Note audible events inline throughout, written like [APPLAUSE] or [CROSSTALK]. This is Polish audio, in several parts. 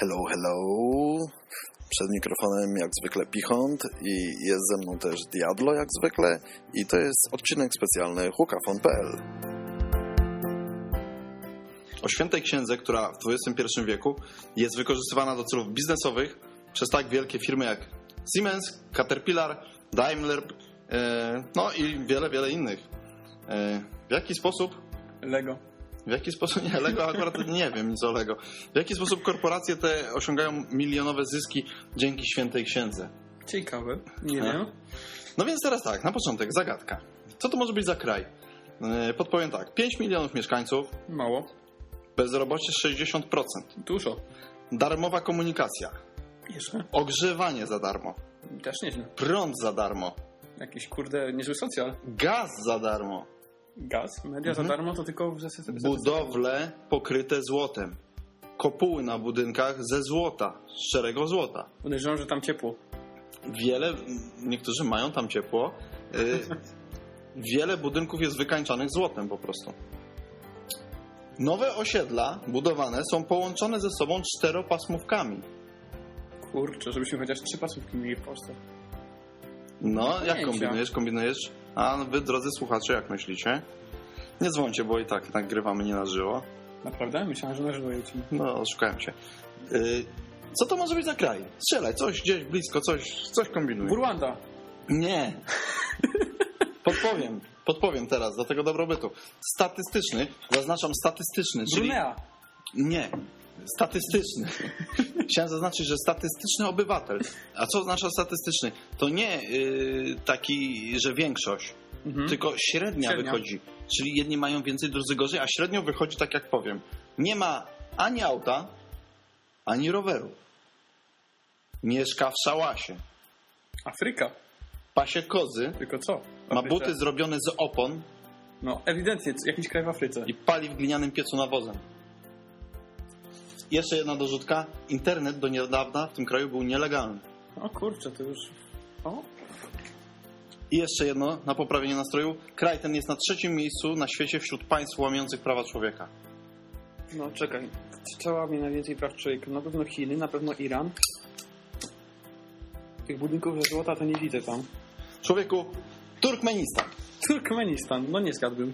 Hello, hello. Przed mikrofonem jak zwykle Pichont i jest ze mną też Diablo jak zwykle i to jest odcinek specjalny hukafon.pl. o świętej księdze, która w XXI wieku jest wykorzystywana do celów biznesowych przez tak wielkie firmy jak Siemens, Caterpillar, Daimler, e, no i wiele, wiele innych. E, w jaki sposób, Lego. W jaki sposób, nie, Lego akurat [LAUGHS] nie wiem nic o Lego, w jaki sposób korporacje te osiągają milionowe zyski dzięki świętej księdze? Ciekawe. Nie wiem. No więc teraz tak, na początek zagadka. Co to może być za kraj? E, podpowiem tak, 5 milionów mieszkańców, Mało. bezrobocie 60%, Dużo. darmowa komunikacja, Jeszcze? ogrzewanie za darmo, Też nieźle. prąd za darmo, Jakiś kurde niezły socjal. gaz za darmo, Gaz, media Mhm. za darmo to tylko w zasady. budowle pokryte złotem, kopuły na budynkach ze złota, z szczerego złota. Podejrzewam, że tam ciepło. Wiele, niektórzy mają tam ciepło, y, [LAUGHS] wiele budynków jest wykańczanych złotem po prostu. Nowe osiedla budowane są połączone ze sobą czteropasmówkami. Kurczę, żebyśmy chociaż trzy pasówki mieli w Polsce. No, jak kombinujesz? Kombinujesz? A wy, drodzy słuchacze, jak myślicie? Nie dzwońcie, bo i tak nagrywamy nie na żywo. Naprawdę? Myślałem, że na żywo jedzie. No, szukałem cię. Y, co to może być za kraj? Strzelaj, coś gdzieś blisko, coś, coś kombinuj. Burłanda. Nie. [LAUGHS] Podpowiem, podpowiem teraz do tego dobrobytu. Statystyczny, zaznaczam statystyczny, czyli... Brunea. Nie, statystyczny. [LAUGHS] Chciałem zaznaczyć, że statystyczny obywatel. A co oznacza statystyczny? To nie y, taki, że większość, Mhm. tylko średnia, Średnia. wychodzi. Czyli jedni mają więcej, drudzy gorzej, a średnio wychodzi tak jak powiem. Nie ma ani auta, ani roweru. Mieszka w szałasie. Afryka. Pasie kozy, Tylko co? Ma buty zrobione z opon No, ewidentnie, jakiś kraj w Afryce. i pali w glinianym piecu nawozem. Jeszcze jedna dorzutka. Internet do niedawna w tym kraju był nielegalny. O kurczę, to już... O, I jeszcze jedno, na poprawienie nastroju. Kraj ten jest na trzecim miejscu na świecie wśród państw łamiących prawa człowieka. no czekaj. Co łamie najwięcej praw człowieka? Na pewno Chiny, na pewno Iran. Tych budynków ze złota to nie widzę tam. Człowieku, Turkmenistan. Turkmenistan, no nie zgadłbym.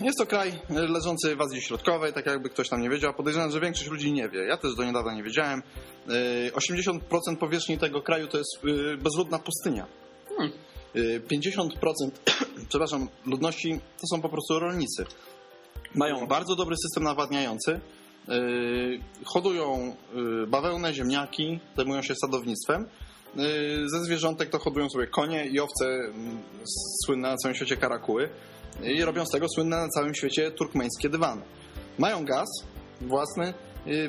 Jest to kraj leżący w Azji Środkowej, tak jakby ktoś tam nie wiedział. Podejrzewam, że większość ludzi nie wie. Ja też do niedawna nie wiedziałem. E, 80% powierzchni tego kraju to jest e, bezludna pustynia. Hmm. E, 50% [CLEARS THROAT] przepraszam, ludności to są po prostu rolnicy. Mają bardzo dobry system nawadniający. Hodują bawełnę, ziemniaki, zajmują się sadownictwem. Ze zwierzątek to hodują sobie konie i owce mm, słynne na całym świecie karakuły i robią z tego słynne na całym świecie turkmeńskie dywany. Mają gaz własny,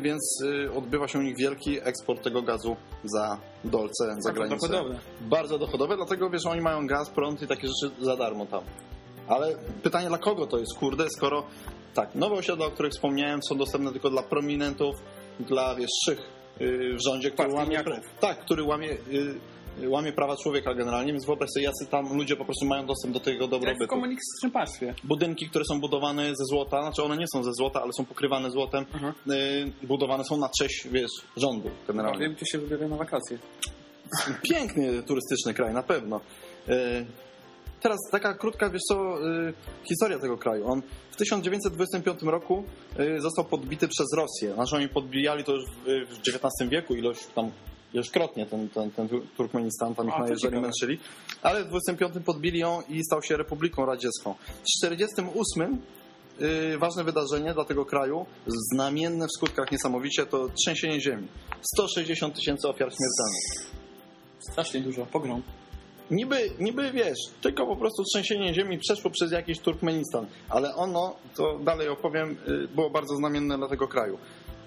więc y, odbywa się u nich wielki eksport tego gazu za dolce, za Bardzo granicę. dochodowe. Bardzo dochodowe, dlatego wiesz, oni mają gaz, prąd i takie rzeczy za darmo tam. Ale pytanie dla kogo to jest, kurde, skoro tak, nowe osiedla, o których wspomniałem, są dostępne tylko dla prominentów, dla wiesz, szych y, w rządzie, który łamie, tak, który łamie, y, łamie prawa człowieka generalnie, więc wyobraź sobie, jacy tam ludzie po prostu mają dostęp do tego Jak w dobrobytu komunistycznym państwie. budynki, które są budowane ze złota, znaczy one nie są ze złota, ale są pokrywane złotem, Aha. y, budowane są na cześć, wiesz, rządu generalnie. Wiem, gdzie się wybiera na wakacje. [LAUGHS] Piękny turystyczny kraj, na pewno. Y, teraz taka krótka, wiesz co, y, historia tego kraju. On w 1925 roku y, został podbity przez Rosję. Znaczy oni podbijali to już w, w XIX wieku, ilość tam ilośkrotnie ten, ten, ten Turkmenistan, tam ich najeżdżali, męczyli. Ale w 25 podbili ją i stał się Republiką Radziecką. W 48 y, ważne wydarzenie dla tego kraju, znamienne w skutkach niesamowicie, to trzęsienie ziemi. 160 tysięcy ofiar śmiertelnych. Strasznie dużo. Pogrom. Niby, niby wiesz, tylko po prostu trzęsienie ziemi przeszło przez jakiś Turkmenistan, ale ono, to dalej opowiem, y, było bardzo znamienne dla tego kraju.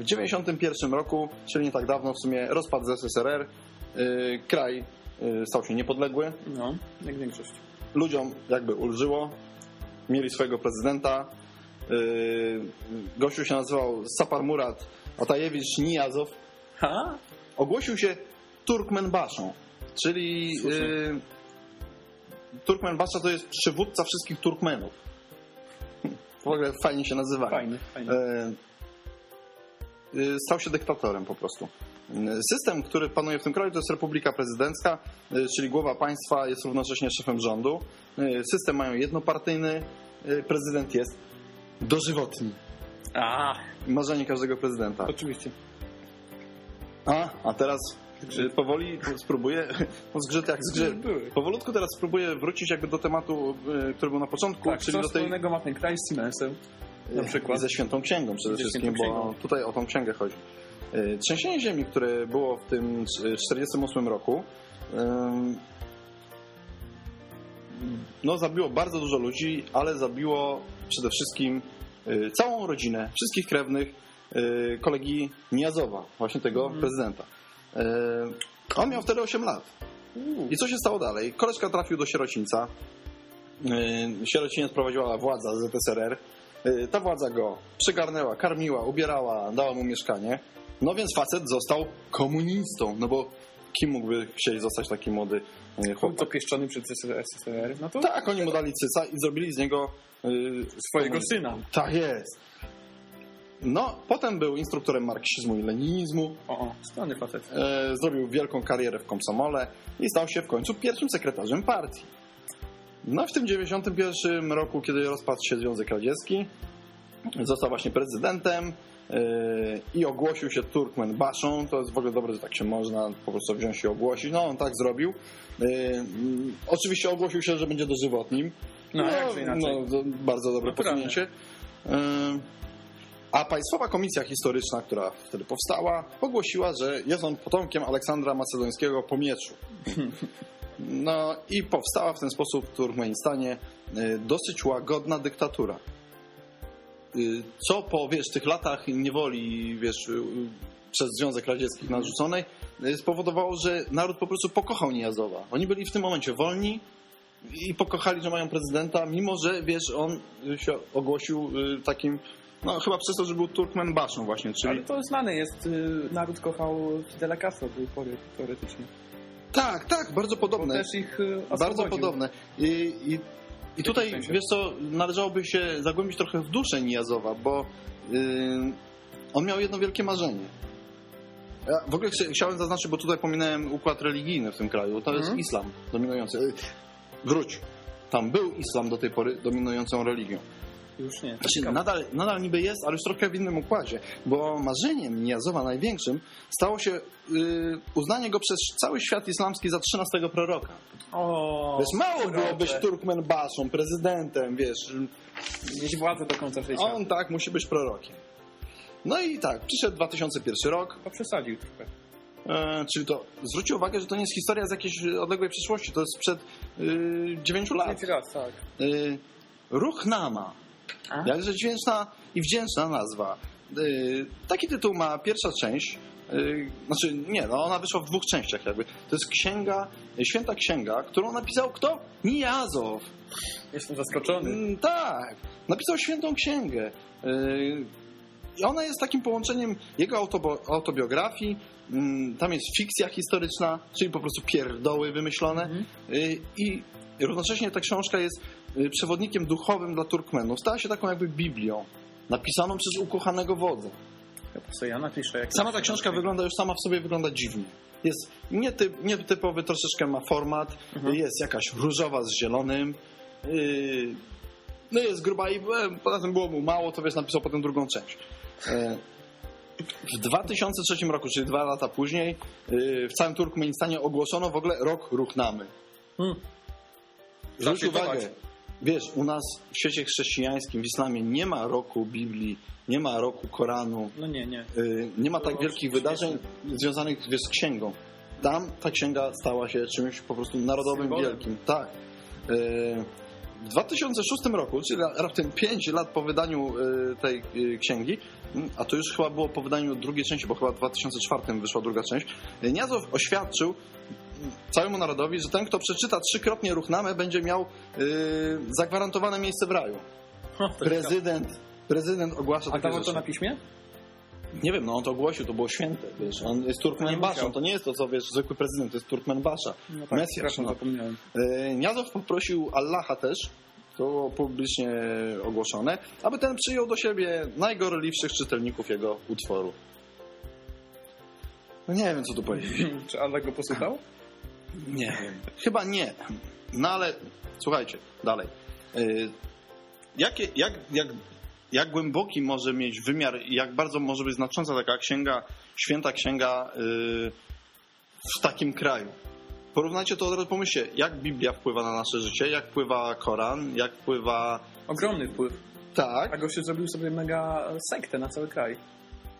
W 91 roku, czyli nie tak dawno w sumie, rozpadł z SSRR, y, kraj y, stał się niepodległy, No, jak większość. ludziom jakby ulżyło, mieli swojego prezydenta, y, gościu się nazywał Sapar Murat Atajewicz Nijazow, Ha? ogłosił się Turkmenbaszą, czyli y, Turkmenbasza to jest przywódca wszystkich Turkmenów. [LAUGHS] W ogóle fajnie się nazywa. Fajny, fajny. E, y, stał się dyktatorem po prostu. System, który panuje w tym kraju, to jest republika prezydencka, y, czyli głowa państwa jest równocześnie szefem rządu. Y, System mają jednopartyjny, y, prezydent jest dożywotni. A, Marzenie każdego prezydenta. oczywiście. A, a teraz powoli spróbuję, [LAUGHS] no zgrzyt jak zgrzyt. Powolutku teraz spróbuję wrócić jakby do tematu, y, który był na początku, Tak, czyli co do tej wspólnego ma ten kraj z Siemensem? na przykład? I ze świętą księgą przede wszystkim, bo tutaj o tą księgę chodzi. Y, Trzęsienie ziemi, które było w tym 1948 roku, no zabiło bardzo dużo ludzi, ale zabiło przede wszystkim całą rodzinę, wszystkich krewnych kolegi Niazowa, właśnie tego Mhm. prezydenta. Y, On miał wtedy 8 lat. I co się stało dalej? Koleżka trafił do sierocińca. Yy, Sierociniec prowadziła władza ZSRR. Yy, Ta władza go przygarnęła, karmiła, ubierała, dała mu mieszkanie. No więc facet został komunistą, no bo kim mógłby chcieć zostać taki młody Chłop chłopak? dopieszczony przez SSR, no to Tak, oni mu dali cyca i zrobili z niego swojego syna. Tak jest. No, potem był instruktorem marksizmu i leninizmu. O, o, strony facet. E, zrobił wielką karierę w komsomole i stał się w końcu pierwszym sekretarzem partii. No w tym 91 roku, kiedy rozpadł się Związek Radziecki, został właśnie prezydentem e, i ogłosił się Turkmen Baszą. To jest w ogóle dobre, że tak się można po prostu wziąć i ogłosić. No on tak zrobił. E, mm, Oczywiście ogłosił się, że będzie dożywotnim. No, jakże inaczej. no, to bardzo dobre Naturalne. posunięcie. A Państwowa Komisja Historyczna, która wtedy powstała, ogłosiła, że jest on potomkiem Aleksandra Macedońskiego po mieczu. [LAUGHS] No i powstała w ten sposób w Turkmenistanie y, dosyć łagodna dyktatura. Y, Co po, wiesz, tych latach niewoli, wiesz, y, przez Związek Radziecki narzuconej, spowodowało, że naród po prostu pokochał Nijazowa. Oni byli w tym momencie wolni i pokochali, że mają prezydenta, mimo że, wiesz, on się ogłosił takim, no chyba przez to, że był Turkmen Baszą właśnie, czyli... Ale to znane jest, y, naród kochał Fidela Castro do tej pory, teoretycznie. Tak, tak, bardzo Bo podobne. też ich y, Bardzo podobne. I, i, i tutaj, sensie? wiesz co, należałoby się zagłębić trochę w duszę Nijazowa, bo yy, on miał jedno wielkie marzenie. Ja w ogóle chcia- chciałem zaznaczyć, bo tutaj pominąłem układ religijny w tym kraju. To jest Mhm. islam dominujący. Wróć. Tam był islam do tej pory dominującą religią. Już nie. Znaczy, nadal, nadal niby jest, ale już trochę w innym układzie, bo marzeniem Nijazowa największym stało się yy, uznanie go przez cały świat islamski za 13 proroka. O, Wiesz, mało było proszę. być Turkmen Baszą, prezydentem, wiesz. Mieć władzę do końca życia. On tak musi być prorokiem. No i tak, przyszedł 2001 rok, To przesadził trochę. e, czyli to, zwróćcie uwagę, że to nie jest historia z jakiejś odległej przyszłości, to jest sprzed y, 9 lat. Pięć raz, tak. Y, Ruch Nama, A? jakże dźwięczna i wdzięczna nazwa. Y, taki tytuł ma pierwsza część, y, znaczy nie, no ona wyszła w dwóch częściach jakby. To jest księga, święta księga, którą napisał kto? Nijazow. Jestem zaskoczony. Mm, tak, napisał świętą księgę. I ona jest takim połączeniem jego autobiografii, mm, tam jest fikcja historyczna, czyli po prostu pierdoły wymyślone Mhm. I równocześnie ta książka jest przewodnikiem duchowym dla Turkmenów. Stała się taką jakby Biblią, napisaną przez ukochanego wodza. Ja napiszę. Sama ta książka wygląda już sama w sobie wygląda dziwnie. Jest nietyp, nietypowy, troszeczkę ma format, Mhm. jest jakaś różowa z zielonym. Yy, no jest gruba i e, poza tym było mu mało, to wiesz, napisał potem drugą część. E, w 2003 roku, czyli dwa lata później, yy, w całym Turkmenistanie ogłoszono w ogóle rok Ruchnamy. Hmm. Zwróć uwagę, wiesz, u nas w świecie chrześcijańskim, w islamie nie ma roku Biblii, nie ma roku Koranu, No nie, nie. Y, nie ma tak wielkich wydarzeń związanych wiesz, z księgą. Tam ta księga stała się czymś po prostu narodowym, Symbolem. wielkim. Tak. Y, W 2006 roku, czyli raptem 5 lat po wydaniu y, tej y, księgi, mm, a to już chyba było po wydaniu drugiej części, bo chyba w 2004 wyszła druga część, y, Niazow oświadczył całemu narodowi, że ten, kto przeczyta trzykrotnie Ruchnamę, będzie miał y, zagwarantowane miejsce w raju. [LAUGHS] O, Prezydent, prezydent ogłasza A dawał to na piśmie? Nie wiem, no on to ogłosił, to było święte, wiesz, on jest Nie Turkmen Baszą, musiał. to nie jest to, co, wiesz, zwykły prezydent, to jest Turkmen Basza. No tak, Mesjasz, no. zapomniałem. Niazow poprosił Allaha też, to było publicznie ogłoszone, aby ten przyjął do siebie najgorliwszych czytelników jego utworu. No nie wiem, co tu powiedzieć. [LAUGHS] Czy Ada go posłuchał? Nie wiem. Chyba nie. No ale słuchajcie, dalej. Y, Jakie, jak, jak, jak głęboki może mieć wymiar i jak bardzo może być znacząca taka księga, święta księga y, w takim kraju? Porównajcie to od razu, pomyślcie, jak Biblia wpływa na nasze życie, jak wpływa Koran, jak wpływa... Ogromny wpływ. Tak. A gościu zrobił sobie mega sektę na cały kraj.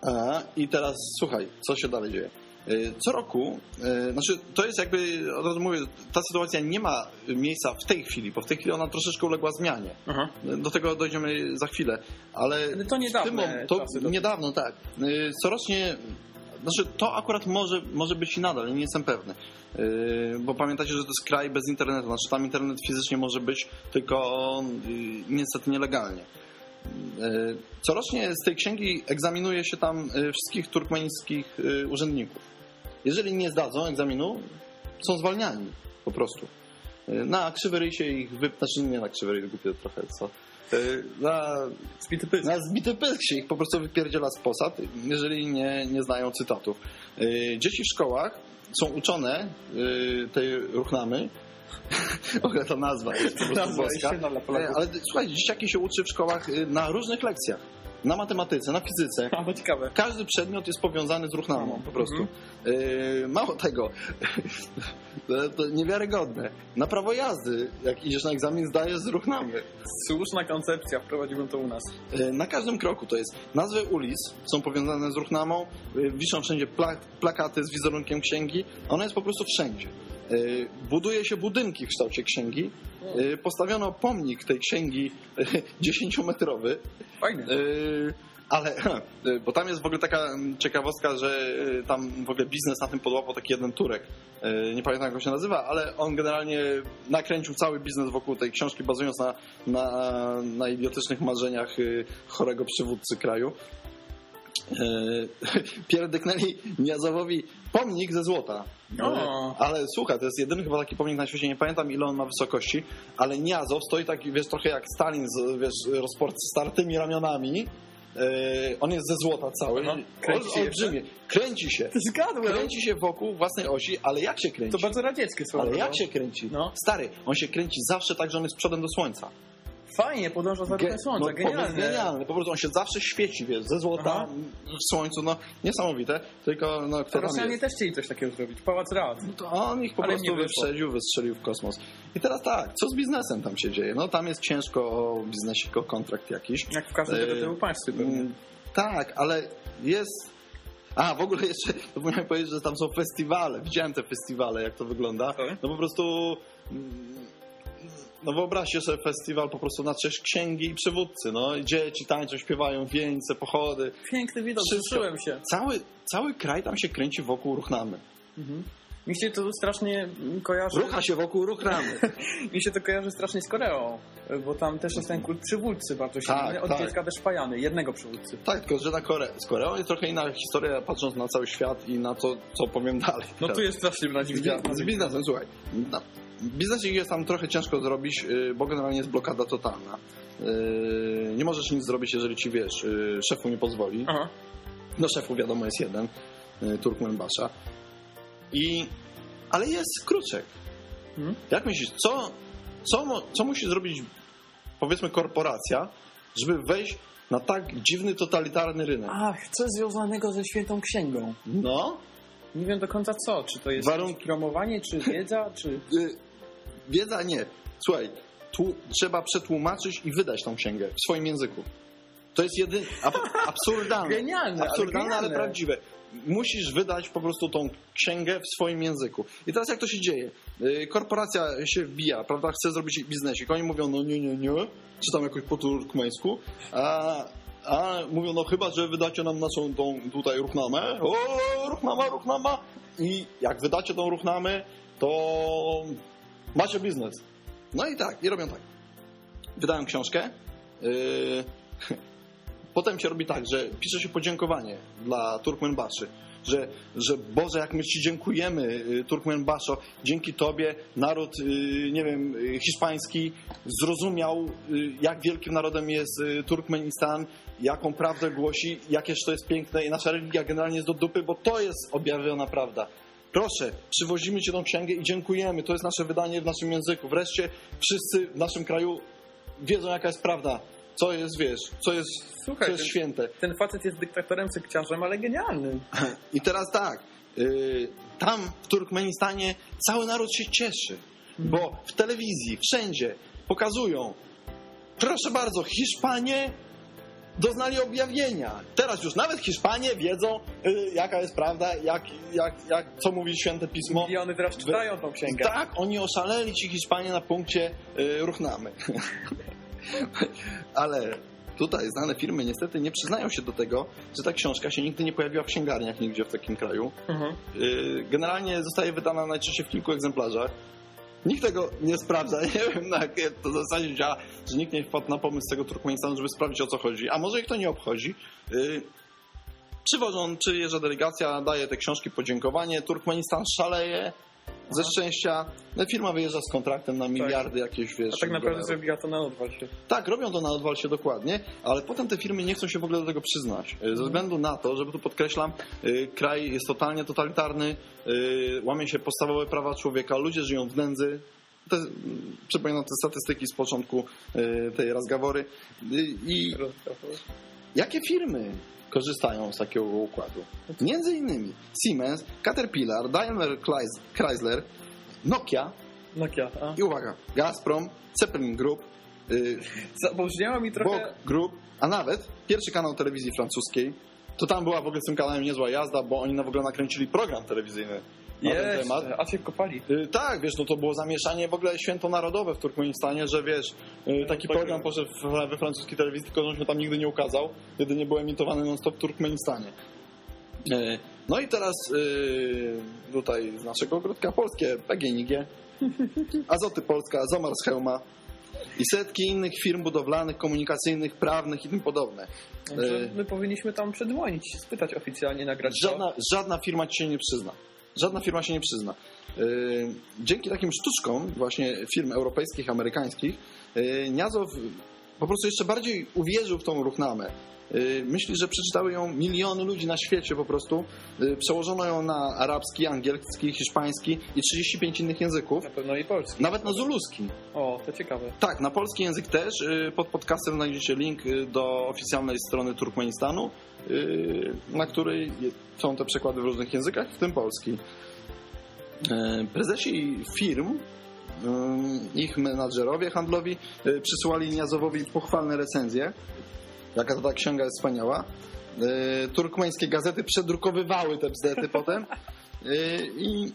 A, I teraz słuchaj, co się dalej dzieje. Y, Co roku, y, znaczy to jest jakby, od razu mówię, ta sytuacja nie ma miejsca w tej chwili, bo w tej chwili ona troszeczkę uległa zmianie. Aha. Do tego dojdziemy za chwilę, ale Ale to mom- to niedawno, tak. Y, Corocznie, znaczy to akurat może, może być i nadal, nie jestem pewny. Bo pamiętacie, że to jest kraj bez internetu, znaczy tam internet fizycznie może być, tylko y, niestety nielegalnie. Corocznie z tej księgi egzaminuje się tam wszystkich turkmeńskich urzędników. Jeżeli nie zdadzą egzaminu, są zwalniani po prostu. Y, Na krzywy ryj się ich wy... Znaczy nie na krzywy ryj, głupie trochę, co? Y, Na, Zbity pysk. na zbity pysk się ich po prostu wypierdziela z posad, jeżeli nie, nie znają cytatów. Y, Dzieci w szkołach są uczone tej ruchnamy. [LAUGHS] Ogóle ta nazwa jest po prostu boska. E, Ale słuchajcie, dzieciaki się uczy w szkołach na różnych lekcjach. Na matematyce, na fizyce. A, bo ciekawe. Każdy przedmiot jest powiązany z ruchnamą, po prostu. Yy, mało tego, [LAUGHS] to, to niewiarygodne. Na prawo jazdy, jak idziesz na egzamin, zdajesz z ruchnamy. Słuszna koncepcja, wprowadziłbym to u nas. Yy, na każdym kroku to jest nazwy ulic, są powiązane z ruchnamą, yy, wiszą wszędzie pla plakaty z wizerunkiem księgi, ona jest po prostu wszędzie. Yy, buduje się budynki w kształcie księgi, yy, postawiono pomnik tej księgi yy, 10-metrowy, Fajnie. Ale, [LAUGHS] bo tam jest w ogóle taka mm, ciekawostka, że tam w ogóle biznes na tym podłapał taki jeden Turek. Nie pamiętam jak on się nazywa, ale on generalnie nakręcił cały biznes wokół tej książki, bazując na, na, na idiotycznych marzeniach chorego przywódcy kraju. [LAUGHS] Yy, Pierdyknęli Niazowowi pomnik ze złota. O. Yy, Ale słuchaj, to jest jedyny chyba taki pomnik na świecie, nie pamiętam ile on ma wysokości, ale Niazow stoi taki, wiesz, trochę jak Stalin z, wiesz, rozpostartymi ramionami. Yy, on jest ze złota cały. Aha. Kręci się Ol, olbrzymie. Kręci się. Zgadłem. Kręci się wokół własnej osi, ale jak się kręci? To bardzo radzieckie słowo. Ale jak się kręci? No. Stary, on się kręci zawsze tak, że on jest przodem do słońca. Fajnie, podąża za ruchem słońca. no, Genialne. genialne. Po prostu on się zawsze świeci, wiesz, ze złota Aha. w słońcu, no niesamowite. Tylko, no, kto Rosjanie też chcieli coś takiego zrobić. Pałac Rad. To on ich po Ale prostu wyprzedził, wystrzelił w kosmos. I teraz tak, co z biznesem tam się dzieje? No tam jest ciężko o biznesie, o kontrakt jakiś. Jak w każdym Yy, tego typu państwie pewnie. Mm, Tak, ale jest... A, w ogóle jeszcze [LAUGHS] zapomniałem powiedzieć, że tam są festiwale. Widziałem te festiwale, jak to wygląda. No po prostu... mm, No wyobraźcie sobie festiwal po prostu na cześć księgi i przywódcy. No, dzieci tańczą, śpiewają, wieńce, pochody. Piękny widok, cieszyłem się. Cały, cały kraj tam się kręci wokół ruchnamy. Mhm. Mi się to strasznie mm, kojarzy. Rucha się wokół ruchnamy. Mi się to kojarzy strasznie z Koreą, bo tam też jest ten kult przywódcy bardzo silny. Tak, Od tak. dziecka też wpajany, jednego przywódcy. tak, tylko że na Kore... z Koreą jest trochę inna historia, patrząc na cały świat i na to, co powiem dalej. No tu jest strasznie z biznesem, słuchaj. No, biznes jest tam trochę ciężko zrobić, yy, bo generalnie jest blokada totalna. Yy, nie możesz nic zrobić, jeżeli ci wiesz, yy, szefu nie pozwoli. Aha. No szefu wiadomo jest jeden, yy, Turkmenbasza. I... Ale jest kruczek. Mhm. Jak myślisz, co, co, co musi zrobić, powiedzmy, korporacja, żeby wejść na tak dziwny, totalitarny rynek? Ach, coś związanego ze świętą księgą. No, Nie wiem do końca co, czy to jest Warunki- jakieś promowanie, czy wiedza, czy... wiedza nie. Słuchaj, tu trzeba przetłumaczyć i wydać tą księgę w swoim języku. To jest jedyne, ab, [LAUGHS] absurdalne. Genialne, ale absurdalne, ale, genialne. prawdziwe. Musisz wydać po prostu tą księgę w swoim języku. I teraz jak to się dzieje? Y, Korporacja się wbija, prawda, chce zrobić biznesik. Oni mówią, no nie, nie, nie, czy tam jakoś po turkmeńsku, a, a mówią, no chyba, że wydacie nam naszą tą tutaj ruchnamę. O, ruchnama, ruchnama. I jak wydacie tą ruchnamę, to macie biznes. No i tak, i robią tak. Wydają książkę. Yy, [LAUGHS] potem się robi tak, że pisze się podziękowanie dla Turkmenbaszy. że, że Boże, jak my Ci dziękujemy, y, Turkmen Basho, dzięki Tobie naród, y, nie wiem, hiszpański zrozumiał, jak wielkim narodem jest Turkmenistan, jaką prawdę głosi, jakież to jest piękne i nasza religia generalnie jest do dupy, bo to jest objawiona prawda. Proszę, przywozimy Ci tą księgę i dziękujemy. To jest nasze wydanie w naszym języku. Wreszcie wszyscy w naszym kraju wiedzą, jaka jest prawda. Co jest, wiesz, co jest, Słuchaj, co jest ten- święte. Ten facet jest dyktatorem, sekciarzem, ale genialnym. I teraz tak, yy, tam w Turkmenistanie cały naród się cieszy, bo w telewizji, wszędzie pokazują, proszę bardzo, Hiszpanie doznali objawienia. Teraz już nawet Hiszpanie wiedzą, yy, jaka jest prawda, jak, jak, jak, co mówi Święte Pismo. I one teraz czytają tą księgę. Tak, oni oszaleli ci Hiszpanie na punkcie y, ruchnamy. [LAUGHS] Ale tutaj znane firmy niestety nie przyznają się do tego, że ta książka się nigdy nie pojawiła w księgarniach nigdzie w takim kraju. Mhm. Y, generalnie zostaje wydana najczęściej w kilku egzemplarzach. Nikt tego nie sprawdza. [LAUGHS] Nie wiem, na jakiej to zasadzie działa, że nikt nie wpadł na pomysł tego Turkmenistanu, żeby sprawdzić o co chodzi. A może ich to nie obchodzi. Y, Przywożą, przyjeżdża delegacja, daje te książki podziękowanie. Turkmenistan szaleje ze szczęścia. No, firma wyjeżdża z kontraktem na miliardy jakieś, wiesz. A tak naprawdę dolarów. zrobiła to na odwal się. Tak, robią to na odwal się dokładnie, ale potem te firmy nie chcą się w ogóle do tego przyznać. Y, Ze względu na to, że tu podkreślam, y, kraj jest totalnie totalitarny, y, łamie się podstawowe prawa człowieka, ludzie żyją w nędzy. Te, przypominam te statystyki z początku tej razgawory. I jakie firmy korzystają z takiego układu? Między innymi Siemens, Caterpillar, Daimler Chrysler, Nokia Nokia, a? i uwaga, Gazprom, Zeppelin Group, y, Zabrzmiało mi trochę... Vogue Group, a nawet pierwszy kanał telewizji francuskiej. To tam była w ogóle z tym kanałem niezła jazda, bo oni na w ogóle nakręcili program telewizyjny na ten temat. a się kopali. Y, tak, wiesz, no to było zamieszanie w ogóle świętonarodowe w Turkmenistanie, że wiesz, y, taki Tak. program poszedł we francuskiej telewizji, tylko on się tam nigdy nie ukazał, jedynie był emitowany non-stop w Turkmenistanie. Y, No i teraz tutaj z naszego ogródka polskie PGNiG, Azoty Polska, Zomar z Chełma i setki innych firm budowlanych, komunikacyjnych, prawnych i tym podobne. My powinniśmy tam przedzwonić, spytać oficjalnie, nagrać to. Żadna, żadna firma ci się nie przyzna. Żadna firma się nie przyzna. Yy, dzięki takim sztuczkom właśnie firm europejskich, amerykańskich, yy, Niazow po prostu jeszcze bardziej uwierzył w tą ruchnamę. Yy, myśli, że przeczytały ją miliony ludzi na świecie po prostu. Przełożono ją na arabski, angielski, hiszpański i 35 innych języków. Na pewno i polski. Nawet na zuluski. O, to ciekawe. Tak, na polski język też. Pod podcastem znajdziecie link do oficjalnej strony Turkmenistanu, na której są te przekłady w różnych językach, w tym polski. Yy, Prezesi firm, yy, ich menadżerowie handlowi przysyłali Niazowowi pochwalne recenzje. Jaka to ta księga jest wspaniała. Turkmeńskie gazety przedrukowywały te bzdety [LAUGHS] potem. I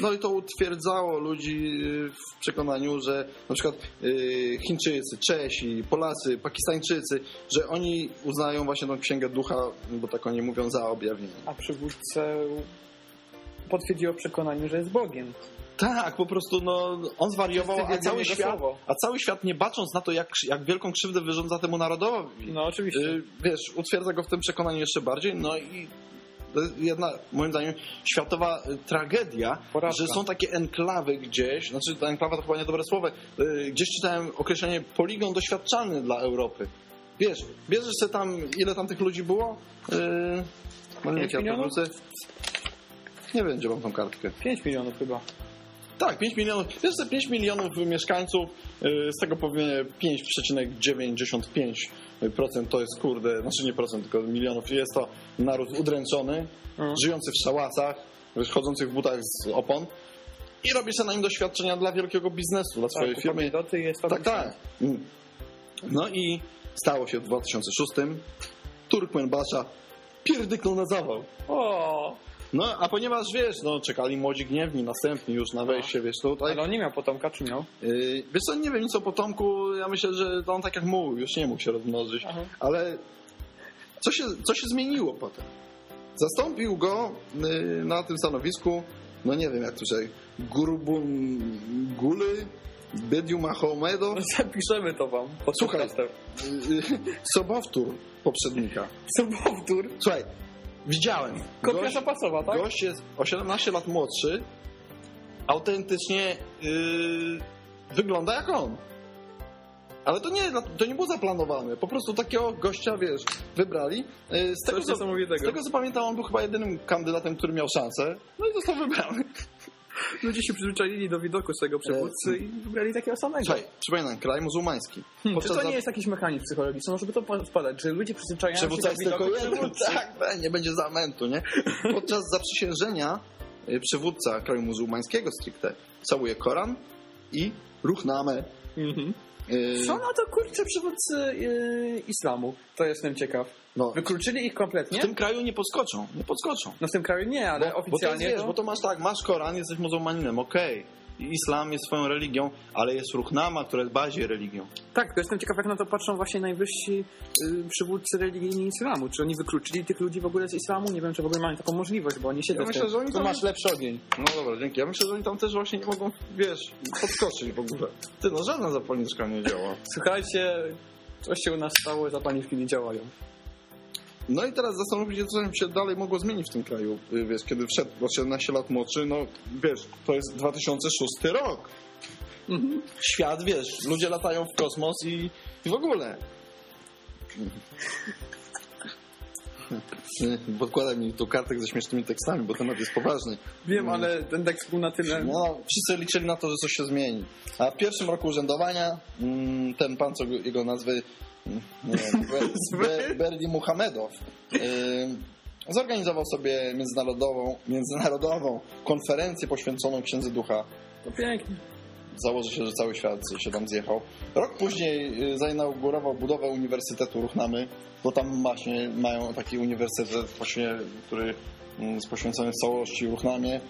no i to utwierdzało ludzi y, w przekonaniu, że na przykład y, Chińczycy, Czesi, Polacy, Pakistańczycy, że oni uznają właśnie tą księgę ducha, bo tak oni mówią, za objawienie. A przywódcę potwierdził o przekonaniu, że jest Bogiem. Tak, po prostu no, on zwariował, a cały, świat, a cały świat nie bacząc na to, jak, jak wielką krzywdę wyrządza temu narodowi, No oczywiście. y, wiesz, utwierdza go w tym przekonaniu jeszcze bardziej, no i to jest jedna, moim zdaniem, światowa y, tragedia, Porażka. że są takie enklawy gdzieś, znaczy ta enklawa to chyba niedobre słowo, y, gdzieś czytałem określenie poligon doświadczalny dla Europy. Wiesz, bierzesz sobie tam, ile tam tych ludzi było? Yy, nie, ja. Nie wiem, gdzie mam tą kartkę. 5 milionów chyba. Tak, 5 milionów. Jest to 5 milionów mieszkańców, yy, z tego pewnie 5,95% to jest kurde, znaczy nie procent, tylko milionów. Jest to naród udręczony, Mhm. żyjący w szałasach, wiesz, chodzący w butach z opon i robi sobie na nim doświadczenia dla wielkiego biznesu, dla swojej Tak, firmy. jest Tak, tak. Mm. No i stało się w 2006. Turkmen Basza pierdyknął na zawał. O, No, a ponieważ wiesz, no czekali młodzi gniewni, następni już na wejście, wiesz, tutaj. ale on nie miał potomka, czy miał? Yy, wiesz co, nie wiem nic o potomku, ja myślę, że on tak jak mógł, już nie mógł się rozmnożyć, Aha. ale co się, co się zmieniło potem? Zastąpił go yy, na tym stanowisku, no nie wiem jak tutaj, Gurbun Guly, Bediu Mahomedow, No, zapiszemy to wam. Słuchaj. podcastem. yy, Sobowtór poprzednika. [LAUGHS] Sobowtór. Słuchaj, Widziałem. Kopia Gość, zapasowa, tak? gość jest o 17 lat młodszy, autentycznie yy, wygląda jak on. Ale to nie, to nie było zaplanowane. Po prostu takiego gościa, wiesz, wybrali. Yy, Z tego, Coś co, z tego co pamiętam, on był chyba jedynym kandydatem, który miał szansę. No i został wybrany. Ludzie się przyzwyczaili do widoku swojego przywódcy i wybrali takiego samego. Słuchaj, przypominam, kraj muzułmański. Hmm, czy to nie jest jakiś mechanizm psychologiczny? Może by to wpadać, że ludzie przyzwyczajają się do widoku przywódcy. [LAUGHS] Tak, be, nie będzie zamętu, nie? Podczas zaprzysiężenia y, przywódca kraju muzułmańskiego stricte całuje Koran i ruch namę. Mhm. Y, Co na to kurczę przywódcy yy, islamu? To jestem ciekaw. No, Wykluczyli ich kompletnie? w tym kraju nie podskoczą, nie podskoczą. No w tym kraju nie, ale Bo, bo, to jest, oficjalnie wiesz, to... bo to masz tak, masz Koran, jesteś muzułmaninem, okej. I Islam jest swoją religią, ale jest ruch nama, która jest bardziej religią. Tak, tylko jestem ciekaw, jak na to patrzą właśnie najwyżsi y, przywódcy religijni islamu. Czy oni wykluczyli tych ludzi w ogóle z islamu? Nie wiem, czy w ogóle mają taką możliwość, bo oni siedzą Ja w myślę, tym. że oni Tu tam- masz lepszy ogień. No dobra, dzięki. Ja myślę, że oni tam też właśnie nie mogą, wiesz, podskoczyć w ogóle. Ty, no żadna zapalniczka nie działa. Słuchajcie, coś się u nas stało, zapalniczki nie działają. No i teraz zastanówcie się, co się dalej mogło zmienić w tym kraju. Y, Wiesz, kiedy wszedł o 17 lat młodszy, no wiesz, to jest 2006 rok. Mhm. Świat, wiesz, ludzie latają w kosmos i, i w ogóle. [LAUGHS] Podkładaj mi tu kartek ze śmiesznymi tekstami, bo temat jest poważny. Wiem, ale ten tekst był na tyle... No, wszyscy liczyli na to, że coś się zmieni. A w pierwszym roku urzędowania mm, ten pan, co go- jego nazwy nie wiem, Be, [LAUGHS] Be, Berdi Muhamedow yy, zorganizował sobie międzynarodową, międzynarodową konferencję poświęconą Księdze Ducha. To pięknie. Założy się, że cały świat się tam zjechał. Rok później yy, zainaugurował budowę Uniwersytetu Ruchnamy, bo tam właśnie mają taki uniwersytet, właśnie, który mm, jest poświęcony w całości Ruchnamie.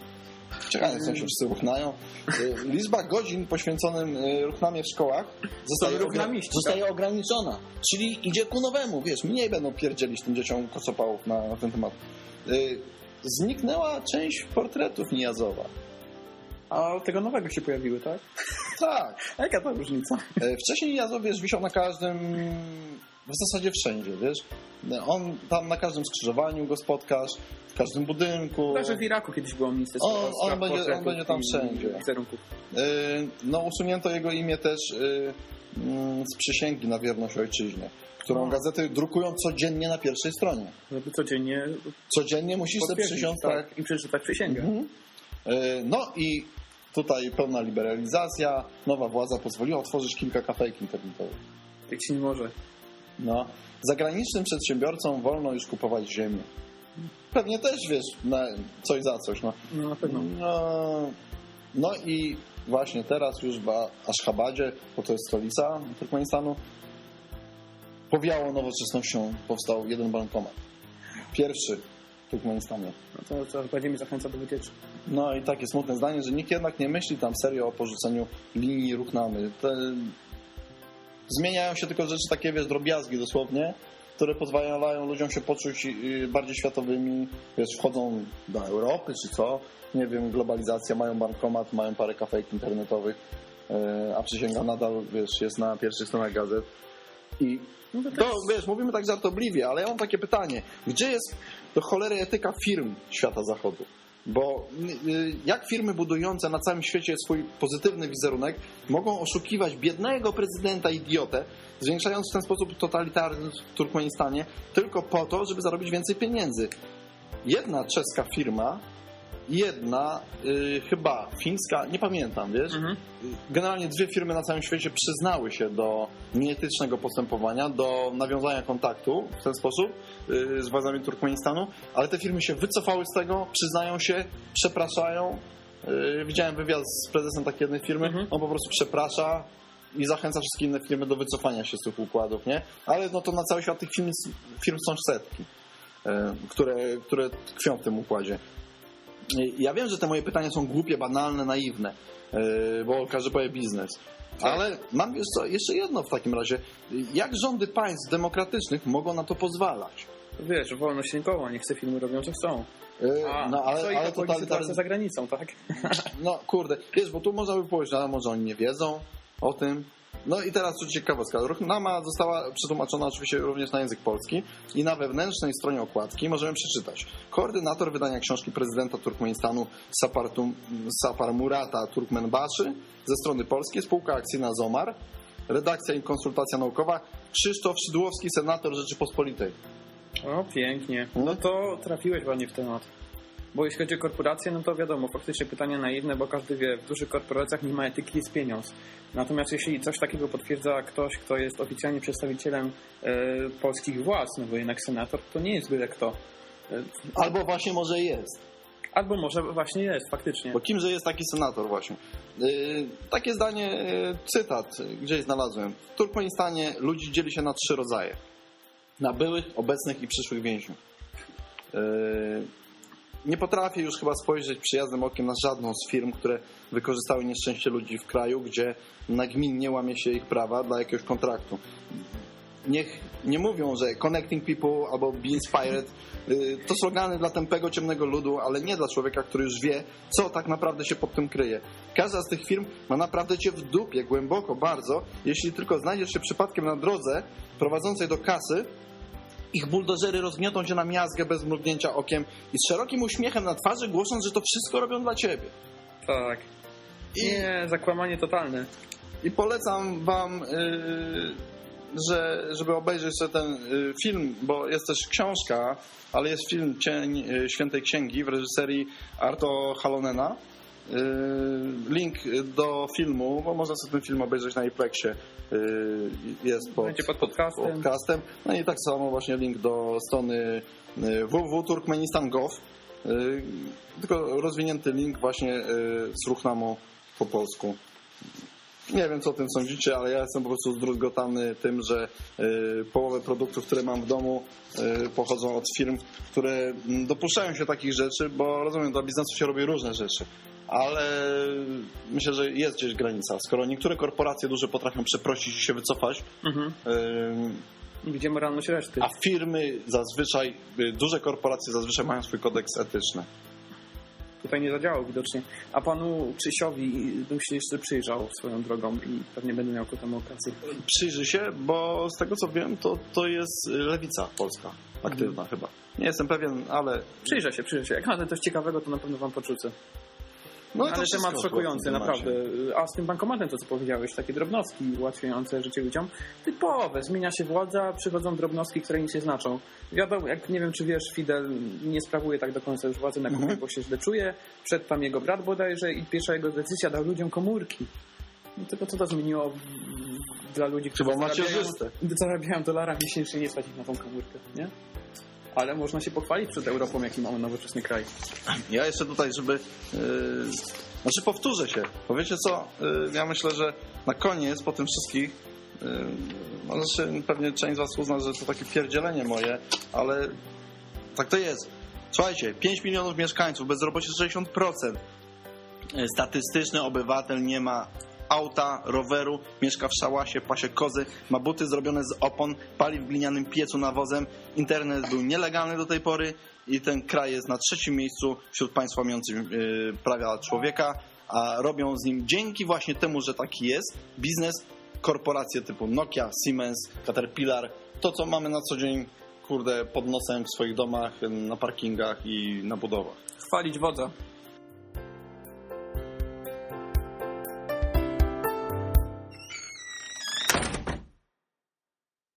Ciekawe, są się wszyscy ruchnają. Y, Liczba godzin poświęconym y, ruchnamie w szkołach zostaje, zostaje ograniczona. Czyli idzie ku nowemu, wiesz, mniej będą pierdzielić tym dzieciom kosopałów na, na ten temat. Y, Zniknęła część portretów Nijazowa. A tego nowego się pojawiły, tak? Tak. [LAUGHS] Jaka to różnica? Wcześniej Nijazow, wiesz, wisiał na każdym, w zasadzie wszędzie, wiesz. On tam na każdym skrzyżowaniu go spotkasz, w każdym budynku. Także w Iraku kiedyś było ministerstwo On- on spraw będzie- on będzie tam wszędzie. Wizerunków. Y, No, usunięto jego imię też y, mm, z przysięgi na wierność ojczyźnie, którą No. gazety drukują codziennie na pierwszej stronie. Żeby codziennie Codziennie musisz sobie przysiąść, tak, tak. i przeczytać przysięgę. Mhm. Y, No i tutaj pełna liberalizacja, nowa władza pozwoliła otworzyć kilka kafejek internetowych. Jak się nie może. No. Zagranicznym przedsiębiorcom wolno już kupować ziemię. Pewnie też, wiesz, na coś za coś, no. No na pewno. No, no i właśnie teraz już w Ashgabadzie, bo to jest stolica Turkmenistanu, powiało nowoczesnością, powstał jeden bankomat. Pierwszy w Turkmenistanie. No to, to mnie zachęca do wycieczki. No i takie smutne zdanie, że nikt jednak nie myśli tam serio o porzuceniu linii ruchnamy. Te... Zmieniają się tylko rzeczy takie, wiesz, drobiazgi dosłownie, które pozwalają ludziom się poczuć y, bardziej światowymi, wiesz, wchodzą do Europy czy co, nie wiem, globalizacja, mają bankomat, mają parę kafejek internetowych, y, a przysięga nadal, wiesz, jest na pierwszych stronach gazet. I No to, to, wiesz, mówimy tak żartobliwie, ale ja mam takie pytanie. Gdzie jest do cholery etyka firm świata zachodu? Bo y, jak firmy budujące na całym świecie swój pozytywny wizerunek mogą oszukiwać biednego prezydenta idiotę, zwiększając w ten sposób totalitaryzm w Turkmenistanie tylko po to, żeby zarobić więcej pieniędzy? Jedna czeska firma, jedna y, chyba fińska, nie pamiętam, wiesz? Mhm. generalnie dwie firmy na całym świecie przyznały się do nieetycznego postępowania, do nawiązania kontaktu w ten sposób yy, z władzami Turkmenistanu, ale te firmy się wycofały z tego, przyznają się, przepraszają. Yy, Widziałem wywiad z prezesem takiej jednej firmy, Mhm. on po prostu przeprasza i zachęca wszystkie inne firmy do wycofania się z tych układów, nie? Ale no to na cały świat tych firm, firm są setki, yy, które, które tkwią w tym układzie. Ja wiem, że te moje pytania są głupie, banalne, naiwne, yy, bo każdy powie biznes. Ale mam jeszcze, jeszcze jedno w takim razie. Jak rządy państw demokratycznych mogą na to pozwalać? Wiesz, wolność rynkowa, niech te filmy robią co chcą. Yy, A, no co ale, ich ale totalitaryzm... za granicą, tak? No kurde, wiesz, bo tu można by powiedzieć, a może oni nie wiedzą o tym, No i teraz tu ciekawostka. Ruchnama została przetłumaczona oczywiście również na język polski i na wewnętrznej stronie okładki możemy przeczytać. Koordynator wydania książki prezydenta Turkmenistanu Sapartum, Saparmurata Turkmenbaszy ze strony polskiej, spółka akcyjna Zomar, redakcja i konsultacja naukowa Krzysztof Szydłowski, senator Rzeczypospolitej. O, pięknie. No to trafiłeś ładnie w temat. Bo jeśli chodzi o korporacje, no to wiadomo, faktycznie pytanie naiwne, bo każdy wie, w dużych korporacjach nie ma etyki, jest pieniądz. Natomiast jeśli coś takiego potwierdza ktoś, kto jest oficjalnie przedstawicielem e, polskich władz, no bo jednak senator, to nie jest byle kto. E, Albo właśnie może jest. albo może właśnie jest, faktycznie. Bo kimże jest taki senator właśnie? Yy, takie zdanie, yy, cytat, gdzieś znalazłem. W Turkmenistanie ludzi dzieli się na trzy rodzaje. Na byłych, obecnych i przyszłych więźniów. Yy, nie potrafię już chyba spojrzeć przyjaznym okiem na żadną z firm, które wykorzystały nieszczęście ludzi w kraju, gdzie nagminnie łamie się ich prawa dla jakiegoś kontraktu. Niech nie mówią, że connecting people albo be inspired y, to slogany dla tępego, ciemnego ludu, ale nie dla człowieka, który już wie, co tak naprawdę się pod tym kryje. Każda z tych firm ma naprawdę cię w dupie, głęboko, bardzo, jeśli tylko znajdziesz się przypadkiem na drodze prowadzącej do kasy, ich buldożery rozgniotą cię na miazgę bez mrugnięcia okiem i z szerokim uśmiechem na twarzy głosząc, że to wszystko robią dla ciebie. Tak. I- Nie, zakłamanie totalne. I polecam wam, yy, że, żeby obejrzeć sobie ten yy, film, bo jest też książka, ale jest film Cień yy, Świętej Księgi w reżyserii Arto Halonena. Yy, link do filmu, bo można sobie ten film obejrzeć na iPlexie. Yy, jest pod, pod podcastem. podcastem. No i tak samo właśnie link do strony yy, www.turkmenistan.gov. Tylko rozwinięty link właśnie z Ruchnamu po polsku. Nie wiem, co o tym sądzicie, ale ja jestem po prostu zdruzgotany tym, że y, połowę produktów, które mam w domu, y, pochodzą od firm, które mm, dopuszczają się takich rzeczy, bo rozumiem, dla biznesu się robi różne rzeczy. Ale myślę, że jest gdzieś granica. Skoro niektóre korporacje duże potrafią przeprosić i się wycofać, Mhm. y, Gdzie moralność reszty? a firmy zazwyczaj, y, duże korporacje zazwyczaj mają swój kodeks etyczny. Tutaj nie zadziałał widocznie. A panu Krzysiowi bym się jeszcze przyjrzał swoją drogą i pewnie będę miał ku temu okazję. Przyjrzy się, bo z tego co wiem, to, to jest lewica polska aktywna chyba. Nie jestem pewien, ale. Przyjrzę się, przyjrzę się. Jak znajdę coś ciekawego, to na pewno wam poczucę. No Ale temat szokujący, naprawdę. A z tym bankomatem, to co powiedziałeś, takie drobnostki ułatwiające życie ludziom, typowe. Zmienia się władza, przychodzą drobnostki, które nic nie znaczą. Wiadomo, jak nie wiem, czy wiesz, Fidel nie sprawuje tak do końca już władzy na Kubie, Mhm. bo się źle czuje. Przed tam jego brat bodajże i pierwsza jego decyzja dał ludziom komórki. No tylko co to zmieniło dla ludzi, którzy Chyba zarabiają, zarabiają dolara miesięcznie, nie stać ich na tą komórkę, nie? Ale można się pochwalić przed Europą, jaki mamy nowoczesny kraj. Ja jeszcze tutaj, żeby. Yy, znaczy, powtórzę się. Bo wiecie co? Yy, ja myślę, że na koniec po tym wszystkich. Yy, znaczy, pewnie część z Was uzna, że to takie pierdzielenie moje, ale tak to jest. Słuchajcie, 5 milionów mieszkańców, bezrobocie 60%. Statystyczny obywatel nie ma auta, roweru, mieszka w szałasie, pasie kozy, ma buty zrobione z opon, pali w glinianym piecu nawozem. Internet był nielegalny do tej pory i ten kraj jest na trzecim miejscu wśród państw łamiących yy, prawa człowieka, a robią z nim dzięki właśnie temu, że taki jest, biznes, korporacje typu Nokia, Siemens, Caterpillar, to co mamy na co dzień, kurde, pod nosem w swoich domach, na parkingach i na budowach. Chwalić wodza.